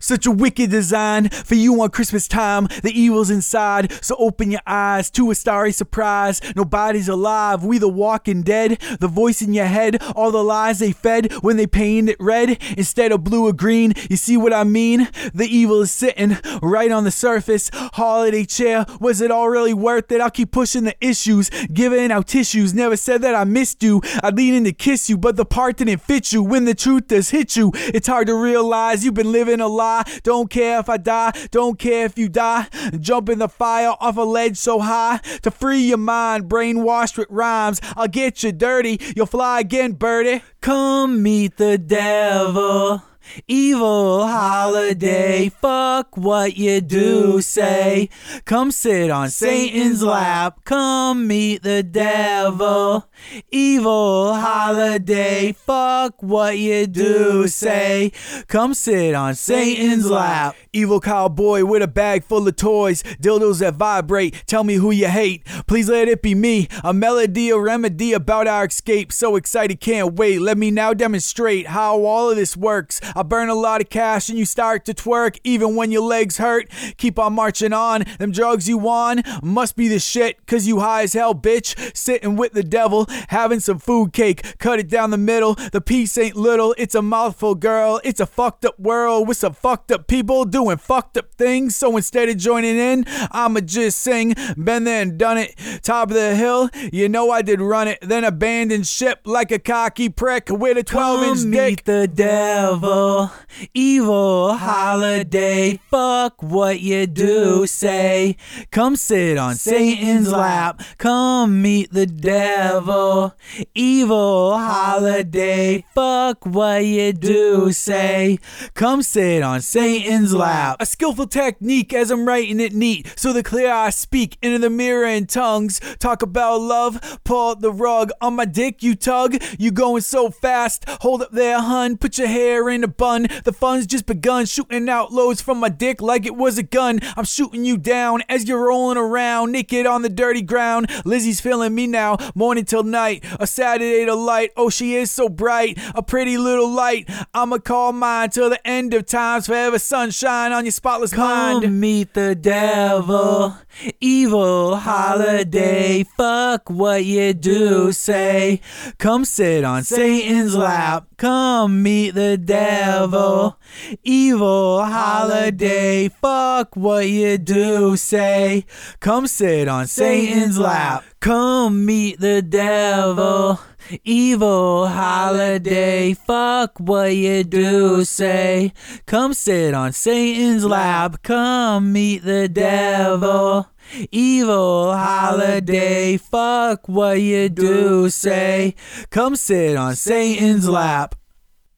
Such a wicked design for you on Christmas time. The evil's inside, so open your eyes to a starry surprise. Nobody's alive, we the walking dead. The voice in your head, all the lies they fed when they painted it red instead of blue or green. You see what I mean? The evil is sitting right on the surface. Holiday chair, was it all really worth it? I'll keep pushing the issues, giving out tissues. Never said that I missed you. I'd lean in to kiss you, but the part didn't fit you. When the truth does hit you, it's hard to realize you've been living a lie. Don't care if I die, don't care if you die. Jump in the fire off a ledge so high to free your mind, brainwashed with rhymes. I'll get you dirty, you'll fly again, birdie. Come meet the devil. Evil holiday, fuck what you do say. Come sit on Satan's lap, come meet the devil. Evil holiday, fuck what you do say. Come sit on Satan's lap. Evil cowboy with a bag full of toys, dildos that vibrate. Tell me who you hate. Please let it be me. A melody, a remedy about our escape. So excited, can't wait. Let me now demonstrate how all of this works. I burn a lot of cash and you start to twerk even when your legs hurt. Keep on marching on. Them drugs you on must be the shit, cause you high as hell, bitch. Sitting with the devil, having some food cake. Cut it down the middle. The piece ain't little, it's a mouthful, girl. It's a fucked up world with some fucked up people doing fucked up things. So instead of joining in, I'ma just sing. Been there and done it. Top of the hill, you know I did run it. Then abandoned ship like a cocky prick with a 12 inch dick. meet the devil, evil holiday. Fuck what you do say. Come sit on Satan's lap. Come meet the devil, evil holiday. Fuck what you do say. Come sit on Satan's lap. A skillful technique as I'm writing it neat. So the clear I speak into the mirror in tongues. Talk about love, pull the rug. On my dick, you tug. You going so fast. Hold up there, hun. Put your hair in a bun. The fun's just begun. Shooting out loads from my dick like it was a gun. I'm shooting you down as you're rolling around. Naked on the dirty ground. Lizzie's feeling me now. Morning till night. A Saturday to light. Oh, she is so bright. A pretty little light. I'ma call mine till the end of times. Forever sunshine on your spotless mind. Come meet the devil, evil holiday. Fuck what you do say. Come sit on Satan's lap. Come meet the devil, evil holiday. Fuck what you do say. Come sit on Satan's lap. Come meet the devil. Evil holiday, fuck what you do say. Come sit on Satan's lap, come meet the devil. Evil holiday, fuck what you do say. Come sit on Satan's lap.